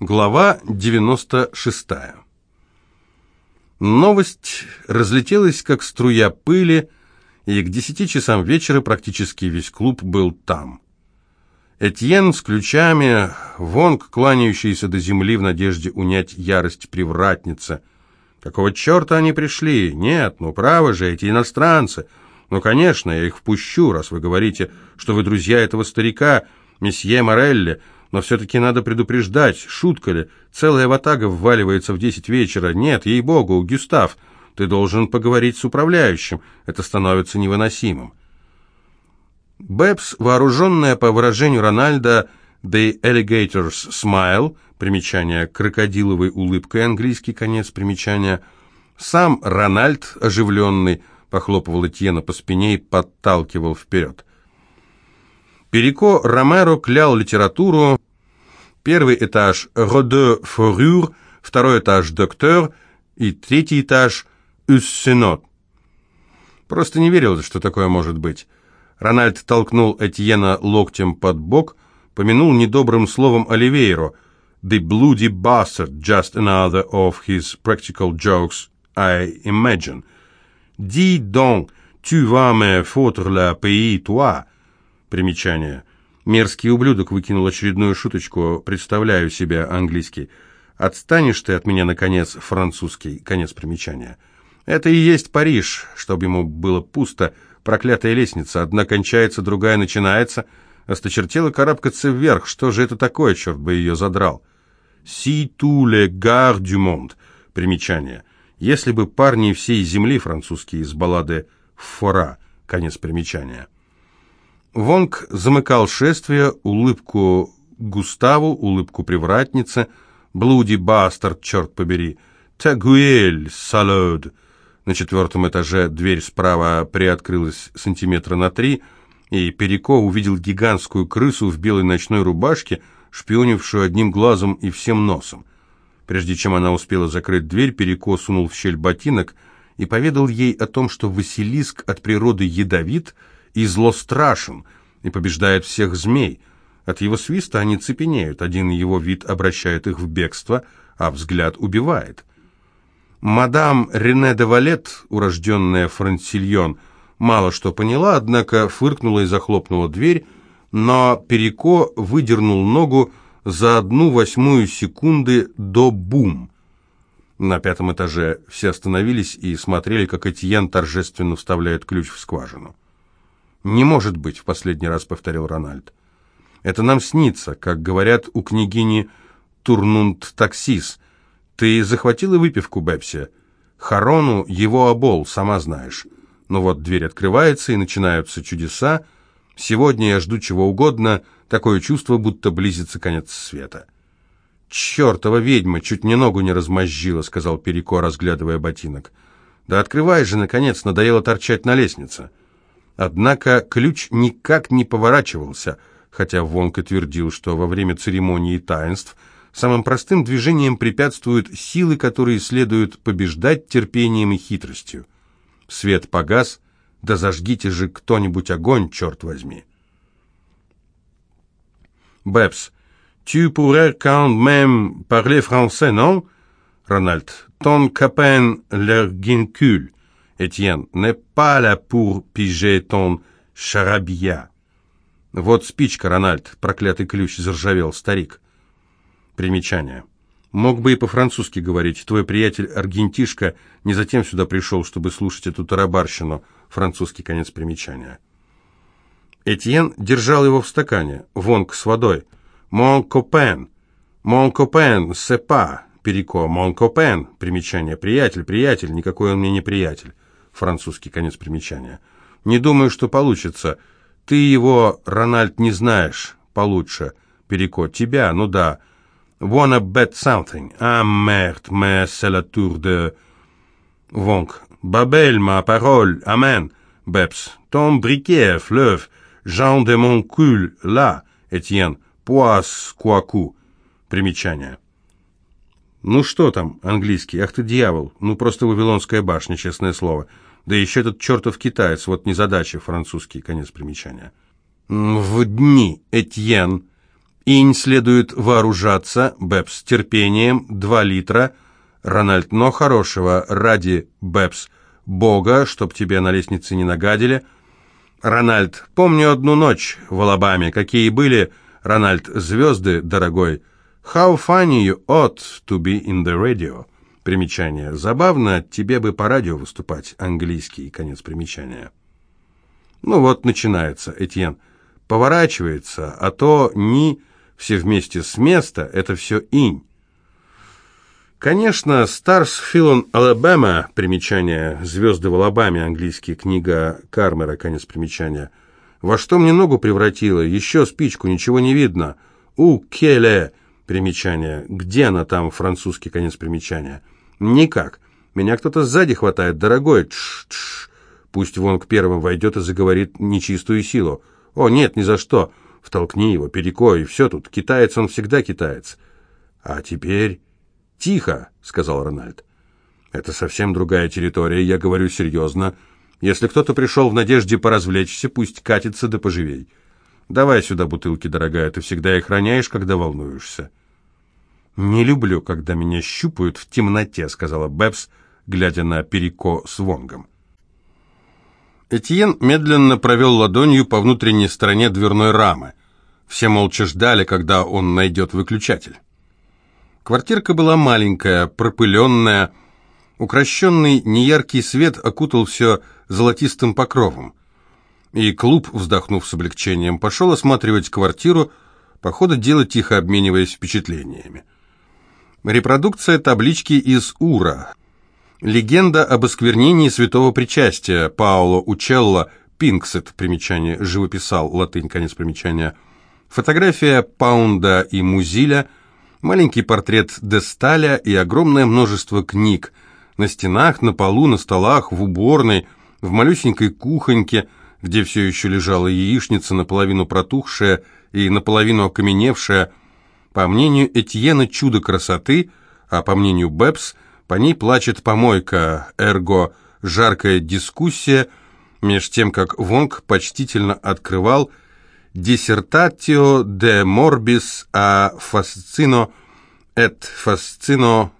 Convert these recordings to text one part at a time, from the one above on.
Глава 96. Новость разлетелась, как струя пыли, и к десяти часам вечера практически весь клуб был там. Этьен с ключами, Вонг, кланяющийся до земли в надежде унять ярость привратницы. Какого черта они пришли? Нет, ну правы же, эти иностранцы. Ну, конечно, я их впущу, раз вы говорите, что вы друзья этого старика, месье Морелли, но все-таки надо предупреждать, шутка ли, целая ватага вваливается в десять вечера. Нет, ей-богу, Гюстав, ты должен поговорить с управляющим, это становится невыносимым. Бэбс, вооруженная по выражению Рональда «The Alligator's Smile», примечание «крокодиловой улыбкой», английский конец примечания, сам Рональд, оживленный, похлопывал Этьена по спине и подталкивал вперед. Перико Ромеро клял литературу, Первый этаж «Роде Форюр», второй этаж «Доктор» и третий этаж «Уссенот». Просто не верилось, что такое может быть. Рональд толкнул Этьена локтем под бок, помянул недобрым словом Оливейро. «The bloody bastard, just another of his practical jokes, I imagine. Dis donc, tu vas me foutre la pays, toi?» Примечание – Мерзкий ублюдок выкинул очередную шуточку, представляю себя английский. Отстанешь ты от меня, наконец, французский, конец примечания. Это и есть Париж, чтобы ему было пусто, проклятая лестница, одна кончается, другая начинается, осточертела карабкаться вверх, что же это такое, черт бы ее задрал. «Si tous les gars du monde», примечание. Если бы парни всей земли французские из баллады «Фора», конец примечания. Вонг замыкал шествие, улыбку Густаву, улыбку привратницы, блуди бастард, черт побери, тагуэль, салод. На четвертом этаже дверь справа приоткрылась сантиметра на три, и Перико увидел гигантскую крысу в белой ночной рубашке, шпионившую одним глазом и всем носом. Прежде чем она успела закрыть дверь, Перико сунул в щель ботинок и поведал ей о том, что Василиск от природы ядовит — и зло страшен, и побеждает всех змей. От его свиста они цепенеют, один его вид обращает их в бегство, а взгляд убивает. Мадам Рене де Валет, урожденная Франсильон, мало что поняла, однако фыркнула и захлопнула дверь, но Перико выдернул ногу за одну восьмую секунды до бум. На пятом этаже все остановились и смотрели, как Этьен торжественно вставляет ключ в скважину. «Не может быть», — в последний раз повторил Рональд. «Это нам снится, как говорят у княгини Турнунд Таксис. Ты захватила выпивку, Бепси? Харону его обол, сама знаешь. Но вот дверь открывается, и начинаются чудеса. Сегодня я жду чего угодно, такое чувство, будто близится конец света». «Чертова ведьма, чуть мне ногу не размозжила», — сказал Перико, разглядывая ботинок. «Да открывай же, наконец, надоело торчать на лестнице». Однако ключ никак не поворачивался, хотя Вонг и твердил, что во время церемонии таинств самым простым движением препятствуют силы, которые следует побеждать терпением и хитростью. Свет погас, да зажгите же кто-нибудь огонь, черт возьми. Бэбс, tu pourrais quand même parler français, non? Рональд, ton copain l'ergincule. Этьен, не паля пур пиже тон шарабья. Вот спичка, Рональд, проклятый ключ, заржавел старик. Примечание. Мог бы и по-французски говорить. Твой приятель Аргентишка не затем сюда пришел, чтобы слушать эту тарабарщину. Французский конец примечания. Этьен держал его в стакане. Вонг с водой. «Мон копен! Мон копен! Сепа!» Перико. «Мон копен!» Примечание. «Приятель, приятель!» Никакой он мне не приятель французский конец примечания. «Не думаю, что получится. Ты его, Рональд, не знаешь получше. Перекот тебя, ну да. Wanna bet something? Ah, merde, mais c'est la tour de... Вонг. Babel, ma parole, amen. Бепс. Briquet, fleuve. Jean de mon cul, là. Этьен. Поас, куаку. Примечание. Ну что там, английский? Ах ты дьявол. Ну просто Вавилонская башня, честное слово. Да еще этот чертов китаец, вот незадача, французский, конец примечания. В дни, Этьен, Инь следует вооружаться, Бэпс, терпением, два литра. Рональд, но хорошего, ради, Бэпс, Бога, чтоб тебе на лестнице не нагадили. Рональд, помню одну ночь в Алабаме, какие были, Рональд, звезды, дорогой. How funny you ought to be in the radio. Примечание. Забавно, тебе бы по радио выступать. Английский. Конец примечания. Ну вот, начинается, Этьен. Поворачивается, а то ни все вместе с места, это все инь. Конечно, Stars Fillon Alabama, примечание «Звезды в Алабаме», английский, книга Кармера, конец примечания. Во что мне ногу превратило? Еще спичку, ничего не видно. У Келе, примечание. Где она там, французский, конец примечания. Никак. Меня кто-то сзади хватает, дорогой. Тш, тш. Пусть вон к первым войдет и заговорит нечистую силу. О, нет, ни за что. Втолкни его, переко, и все тут. Китаец он всегда китаец. А теперь... «Тихо», — сказал Рональд. «Это совсем другая территория, я говорю серьезно. Если кто-то пришел в надежде поразвлечься, пусть катится да поживей. Давай сюда бутылки, дорогая, ты всегда их роняешь, когда волнуешься». «Не люблю, когда меня щупают в темноте», — сказала Бэбс, глядя на Перико с Вонгом. Этьен медленно провел ладонью по внутренней стороне дверной рамы. Все молча ждали, когда он найдет выключатель. Квартирка была маленькая, пропыленная. Укращенный неяркий свет окутал все золотистым покровом. И клуб, вздохнув с облегчением, пошел осматривать квартиру, по ходу дела тихо обмениваясь впечатлениями. Репродукция таблички из Ура. Легенда об осквернении святого причастия Пауло Учелло Пинксет, примечание, живописал, латынь, конец примечания. Фотография Паунда и Музиля – маленький портрет Десталя и огромное множество книг. На стенах, на полу, на столах, в уборной, в малюсенькой кухоньке, где все еще лежала яичница, наполовину протухшая и наполовину окаменевшая. По мнению Этьена, чудо красоты, а по мнению Бэбс, по ней плачет помойка, эрго, жаркая дискуссия, меж тем, как Вонг почтительно открывал – Dissertatio de morbis a fascino et fascino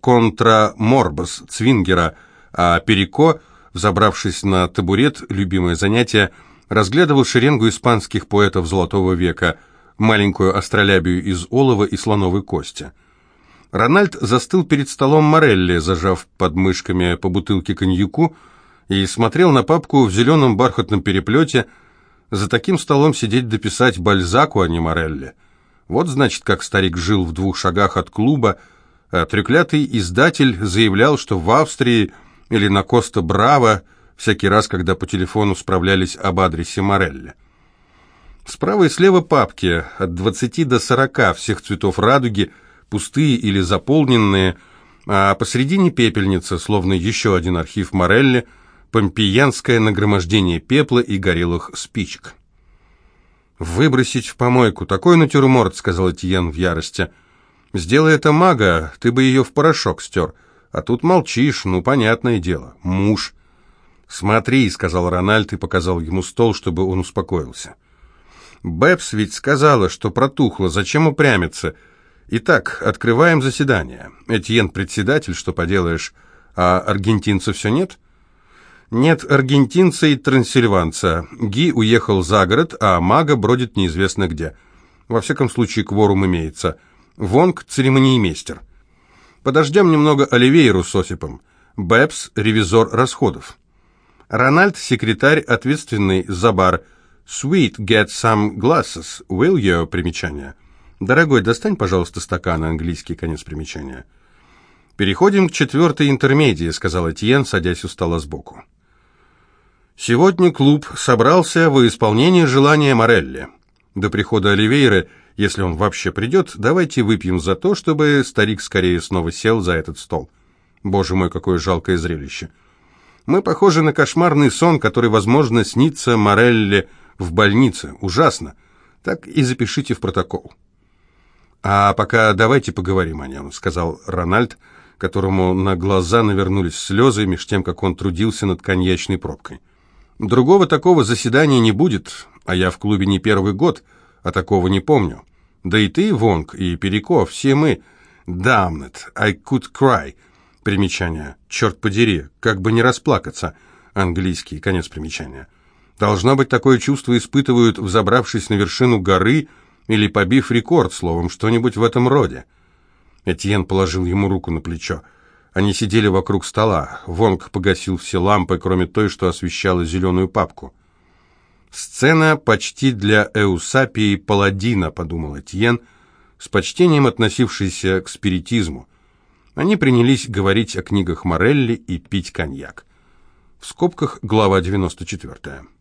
contra morbus Цвингера, а Перико, взобравшись на табурет, любимое занятие, разглядывал шеренгу испанских поэтов Золотого века, маленькую астролябию из олова и слоновой кости. Рональд застыл перед столом Морелли, зажав под мышками по бутылке коньяку, и смотрел на папку в зеленом бархатном переплете – за таким столом сидеть дописать Бальзаку, а не Морелли. Вот, значит, как старик жил в двух шагах от клуба, а трюклятый издатель заявлял, что в Австрии или на Коста-Браво всякий раз, когда по телефону справлялись об адресе Морелли. Справа и слева папки, от 20 до 40 всех цветов радуги, пустые или заполненные, а посредине пепельница, словно еще один архив Морелли – помпеянское нагромождение пепла и горелых спичек. «Выбросить в помойку, такой натюрморт», — сказал Этьен в ярости. «Сделай это мага, ты бы ее в порошок стер. А тут молчишь, ну, понятное дело, муж». «Смотри», — сказал Рональд и показал ему стол, чтобы он успокоился. «Бэбс ведь сказала, что протухло, зачем упрямиться? Итак, открываем заседание. Этьен председатель, что поделаешь, а аргентинца все нет?» Нет аргентинца и трансильванца. Ги уехал за город, а мага бродит неизвестно где. Во всяком случае, кворум имеется. Вонг – церемониймейстер. Подождем немного Оливейру с Осипом. Бэбс – ревизор расходов. Рональд – секретарь, ответственный за бар. Sweet, get some glasses. Will you? Примечание. Дорогой, достань, пожалуйста, стакан, английский конец примечания. «Переходим к четвертой интермедии», — сказал Этьен, садясь у стола сбоку. Сегодня клуб собрался во исполнение желания Морелли. До прихода Оливейры, если он вообще придет, давайте выпьем за то, чтобы старик скорее снова сел за этот стол. Боже мой, какое жалкое зрелище. Мы похожи на кошмарный сон, который, возможно, снится Морелли в больнице. Ужасно. Так и запишите в протокол. «А пока давайте поговорим о нем», — сказал Рональд, которому на глаза навернулись слезы, меж тем, как он трудился над коньячной пробкой. Другого такого заседания не будет, а я в клубе не первый год, а такого не помню. Да и ты, Вонг, и Переко, все мы. Damn it, I could cry. Примечание. Черт подери, как бы не расплакаться. Английский, конец примечания. Должно быть, такое чувство испытывают, взобравшись на вершину горы или побив рекорд, словом, что-нибудь в этом роде. Этьен положил ему руку на плечо. Они сидели вокруг стола. Вонг погасил все лампы, кроме той, что освещала зеленую папку. «Сцена почти для Эусапии Паладина», — подумал Этьен, с почтением относившийся к спиритизму. Они принялись говорить о книгах Морелли и пить коньяк. В скобках глава 94.